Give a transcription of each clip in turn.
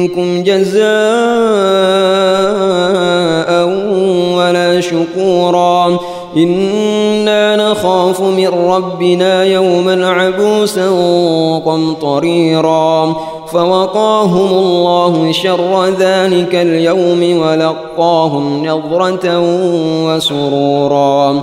منكم جزاء ولا شكورا. إنا نخاف من ربنا يوما عبوسا قمطريرا. فوقاهم الله شر ذلك اليوم ولقاهم نظره وسرورا.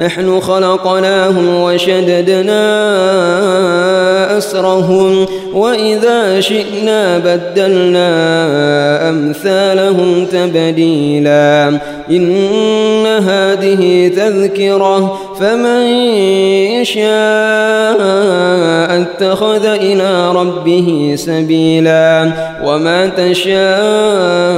نحن خلقناهم وشددنا أسرهم وإذا شئنا بدلنا أمثالهم تبديلا. إن هذه تذكرة فمن يشاء اتخذ إلى ربه سبيلا. وما تشاءون